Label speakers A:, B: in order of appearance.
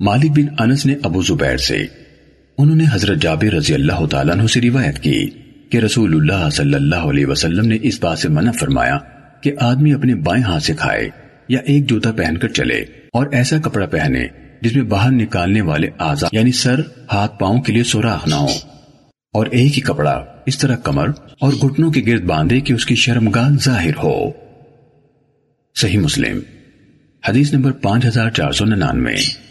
A: مالک بن انس نے ابو زبیر سے، انہوں نے حضرت جابر رضی اللہ تعالیٰ عنہ سے روایت کی کہ رسول اللہ صلی اللہ علیہ وسلم نے اس بات سے منع فرمایا کہ آدمی اپنے بائیں ہاتھ سے کھائے یا ایک جوتا پہن کر چلے اور ایسا کپڑا پہنے جس میں باہر نکالنے والے آزاد یعنی سر، ہاتھ، پاؤں کے لیے سوراخ نہ ہو اور ایک ہی کپڑا، اس طرح کمر اور گھٹنوں کے گرد باندھے کہ اس کی شرمگاہ ظاہر ہو۔ صحیح مسلم، حدیث نمبر پانچ ہزار چار سو ننانوے۔